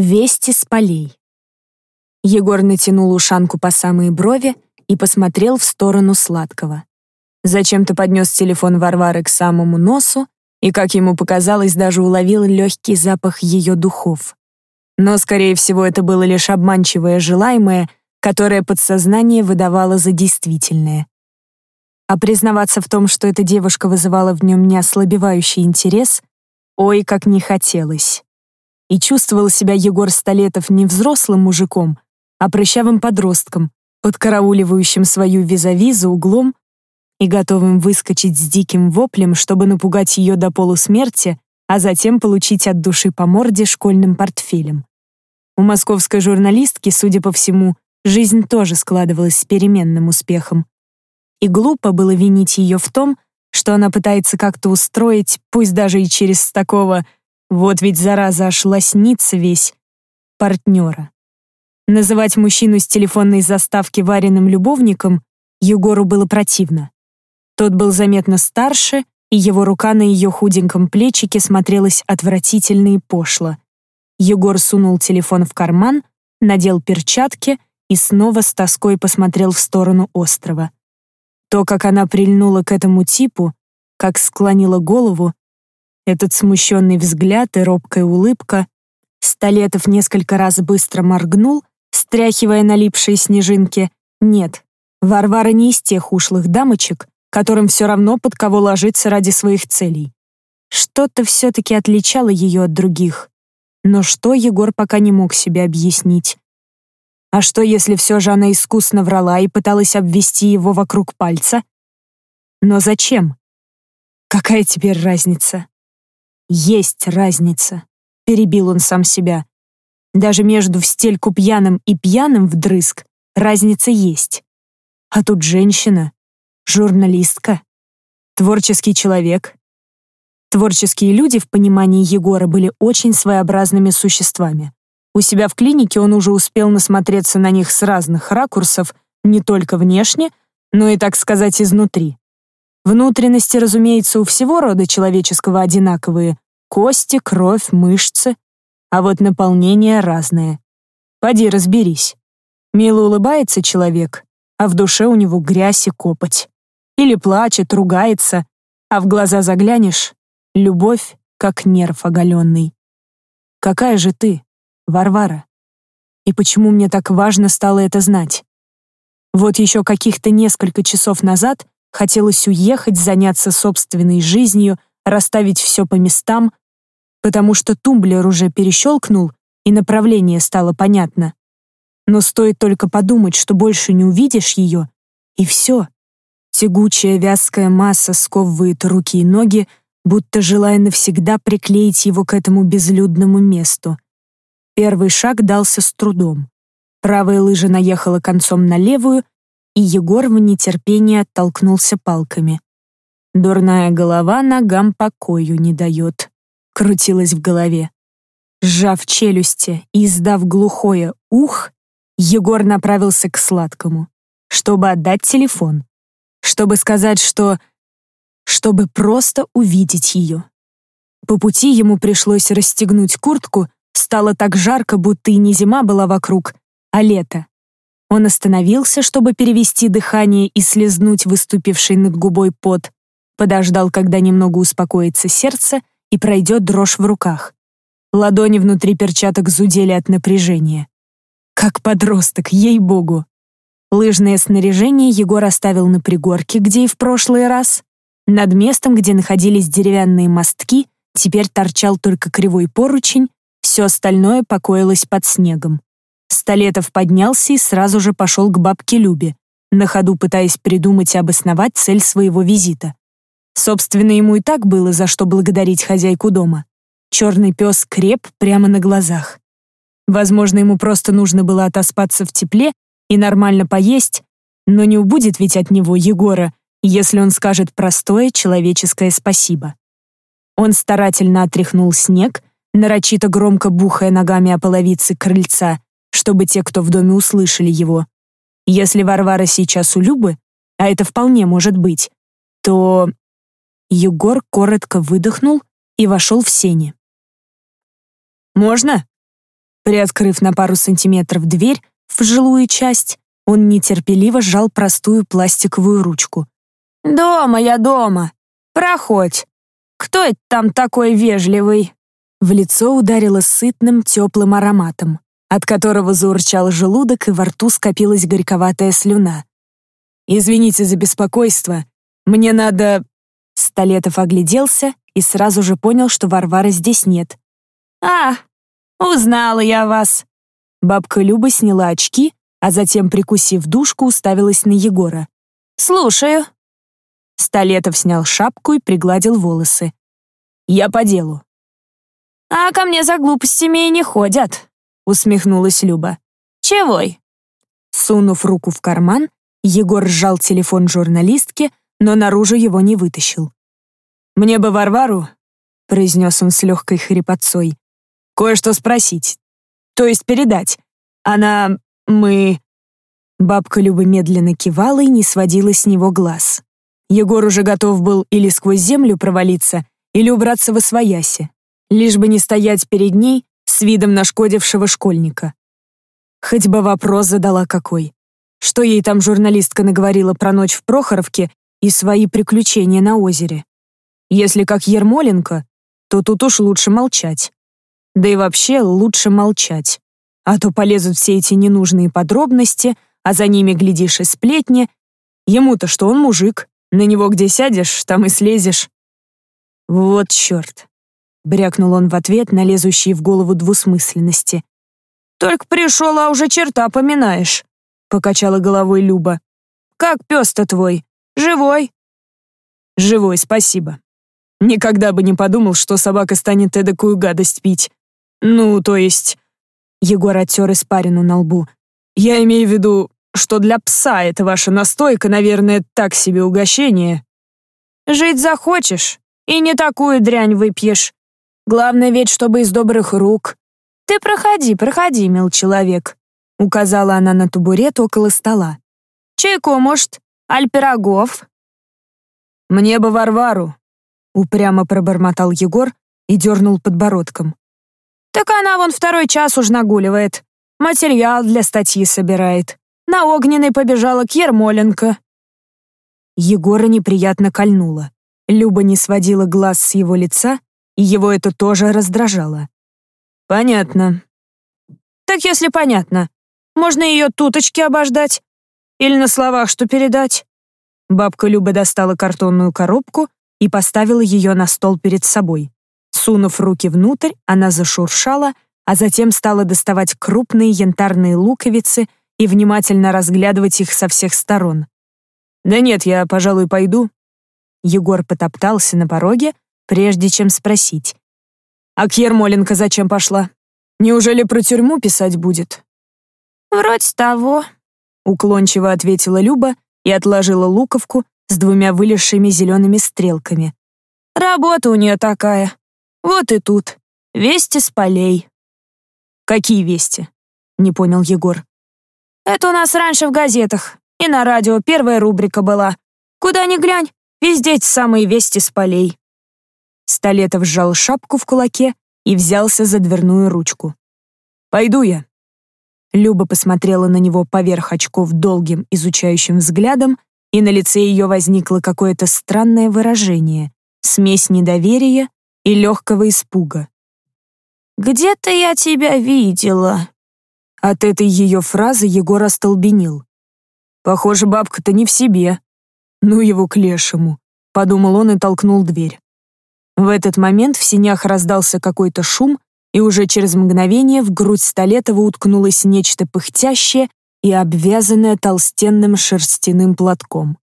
Вести с полей. Егор натянул ушанку по самые брови и посмотрел в сторону сладкого. Зачем-то поднес телефон Варвары к самому носу и, как ему показалось, даже уловил легкий запах ее духов. Но, скорее всего, это было лишь обманчивое желаемое, которое подсознание выдавало за действительное. А признаваться в том, что эта девушка вызывала в нем неослабевающий интерес, ой, как не хотелось. И чувствовал себя Егор Столетов не взрослым мужиком, а прыщавым подростком, подкарауливающим свою визави за углом и готовым выскочить с диким воплем, чтобы напугать ее до полусмерти, а затем получить от души по морде школьным портфелем. У московской журналистки, судя по всему, жизнь тоже складывалась с переменным успехом. И глупо было винить ее в том, что она пытается как-то устроить, пусть даже и через такого вот ведь зараза аж лоснится весь. Партнера. Называть мужчину с телефонной заставки вареным любовником Егору было противно. Тот был заметно старше, и его рука на ее худеньком плечике смотрелась отвратительно и пошло. Егор сунул телефон в карман, надел перчатки и снова с тоской посмотрел в сторону острова. То, как она прильнула к этому типу, как склонила голову, этот смущенный взгляд и робкая улыбка. Столетов несколько раз быстро моргнул, стряхивая налипшие снежинки. Нет, Варвара не из тех ушлых дамочек, которым все равно под кого ложиться ради своих целей. Что-то все-таки отличало ее от других. Но что Егор пока не мог себе объяснить. А что, если все же она искусно врала и пыталась обвести его вокруг пальца? Но зачем? Какая теперь разница? Есть разница, перебил он сам себя. Даже между в стельку пьяным и пьяным вдрызг разница есть. А тут женщина, журналистка, творческий человек. Творческие люди в понимании Егора были очень своеобразными существами. У себя в клинике он уже успел насмотреться на них с разных ракурсов, не только внешне, но и, так сказать, изнутри. Внутренности, разумеется, у всего рода человеческого одинаковые. Кости, кровь, мышцы. А вот наполнение разное. Поди разберись. Мило улыбается человек, а в душе у него грязь и копоть. Или плачет, ругается, а в глаза заглянешь — любовь, как нерв оголенный. Какая же ты, Варвара? И почему мне так важно стало это знать? Вот еще каких-то несколько часов назад Хотелось уехать, заняться собственной жизнью, расставить все по местам, потому что тумблер уже перещелкнул, и направление стало понятно. Но стоит только подумать, что больше не увидишь ее, и все. Тягучая вязкая масса сковывает руки и ноги, будто желая навсегда приклеить его к этому безлюдному месту. Первый шаг дался с трудом. Правая лыжа наехала концом на левую, и Егор в нетерпении оттолкнулся палками. «Дурная голова ногам покою не дает», — крутилась в голове. Сжав челюсти и издав глухое «ух», Егор направился к сладкому, чтобы отдать телефон, чтобы сказать, что... чтобы просто увидеть ее. По пути ему пришлось расстегнуть куртку, стало так жарко, будто и не зима была вокруг, а лето. Он остановился, чтобы перевести дыхание и слезнуть выступивший над губой пот, подождал, когда немного успокоится сердце и пройдет дрожь в руках. Ладони внутри перчаток зудели от напряжения. Как подросток, ей-богу. Лыжное снаряжение Егор оставил на пригорке, где и в прошлый раз. Над местом, где находились деревянные мостки, теперь торчал только кривой поручень, все остальное покоилось под снегом. Столетов поднялся и сразу же пошел к бабке Любе, на ходу пытаясь придумать и обосновать цель своего визита. Собственно, ему и так было за что благодарить хозяйку дома. Черный пес креп прямо на глазах. Возможно, ему просто нужно было отоспаться в тепле и нормально поесть, но не убудет ведь от него Егора, если он скажет простое человеческое спасибо. Он старательно отряхнул снег, нарочито громко бухая ногами о половице крыльца, чтобы те, кто в доме услышали его. Если Варвара сейчас у Любы, а это вполне может быть, то... Егор коротко выдохнул и вошел в сени. «Можно?» Приоткрыв на пару сантиметров дверь в жилую часть, он нетерпеливо сжал простую пластиковую ручку. «Дома я дома. Проходь. Кто это там такой вежливый?» В лицо ударило сытным, теплым ароматом, от которого заурчал желудок и во рту скопилась горьковатая слюна. «Извините за беспокойство. Мне надо...» Столетов огляделся и сразу же понял, что Варвары здесь нет. «А, узнала я вас!» Бабка Люба сняла очки, а затем, прикусив душку, уставилась на Егора. «Слушаю». Столетов снял шапку и пригладил волосы. «Я по делу». «А ко мне за глупостями и не ходят», — усмехнулась Люба. «Чегой?» Сунув руку в карман, Егор сжал телефон журналистки, но наружу его не вытащил. «Мне бы Варвару», — произнес он с легкой хрипотцой, «кое-что спросить, то есть передать. Она... мы...» Бабка Люба медленно кивала и не сводила с него глаз. Егор уже готов был или сквозь землю провалиться, или убраться во свояси, лишь бы не стоять перед ней с видом нашкодившего школьника. Хоть бы вопрос задала какой. Что ей там журналистка наговорила про ночь в Прохоровке и свои приключения на озере? Если как Ермоленко, то тут уж лучше молчать. Да и вообще лучше молчать. А то полезут все эти ненужные подробности, а за ними, глядишь, и сплетни. Ему-то что, он мужик. На него где сядешь, там и слезешь. Вот черт. Брякнул он в ответ на лезущие в голову двусмысленности. «Только пришел, а уже черта поминаешь», — покачала головой Люба. «Как пес-то твой? Живой?» «Живой, спасибо. Никогда бы не подумал, что собака станет эдакую гадость пить. Ну, то есть...» Егор оттер испарину на лбу. «Я имею в виду, что для пса эта ваша настойка, наверное, так себе угощение». «Жить захочешь, и не такую дрянь выпьешь. Главное ведь, чтобы из добрых рук. Ты проходи, проходи, мил человек», — указала она на табурет около стола. «Чайку, может, аль пирогов?» «Мне бы Варвару», — упрямо пробормотал Егор и дернул подбородком. «Так она вон второй час уж нагуливает. Материал для статьи собирает. На огненный побежала к Ермоленко». Егора неприятно кольнуло. Люба не сводила глаз с его лица, и его это тоже раздражало. «Понятно». «Так если понятно, можно ее туточки обождать? Или на словах что передать?» Бабка Люба достала картонную коробку и поставила ее на стол перед собой. Сунув руки внутрь, она зашуршала, а затем стала доставать крупные янтарные луковицы и внимательно разглядывать их со всех сторон. «Да нет, я, пожалуй, пойду». Егор потоптался на пороге, прежде чем спросить. «А к Ермоленко зачем пошла? Неужели про тюрьму писать будет?» «Вроде того», — уклончиво ответила Люба и отложила луковку с двумя вылезшими зелеными стрелками. «Работа у нее такая. Вот и тут. Вести с полей». «Какие вести?» — не понял Егор. «Это у нас раньше в газетах. И на радио первая рубрика была. Куда ни глянь, везде самые вести с полей». Столетов сжал шапку в кулаке и взялся за дверную ручку. «Пойду я». Люба посмотрела на него поверх очков долгим, изучающим взглядом, и на лице ее возникло какое-то странное выражение, смесь недоверия и легкого испуга. «Где-то я тебя видела». От этой ее фразы Егор остолбенел. «Похоже, бабка-то не в себе. Ну его к лешему», — подумал он и толкнул дверь. В этот момент в синях раздался какой-то шум, и уже через мгновение в грудь Столетова уткнулось нечто пыхтящее и обвязанное толстенным шерстяным платком.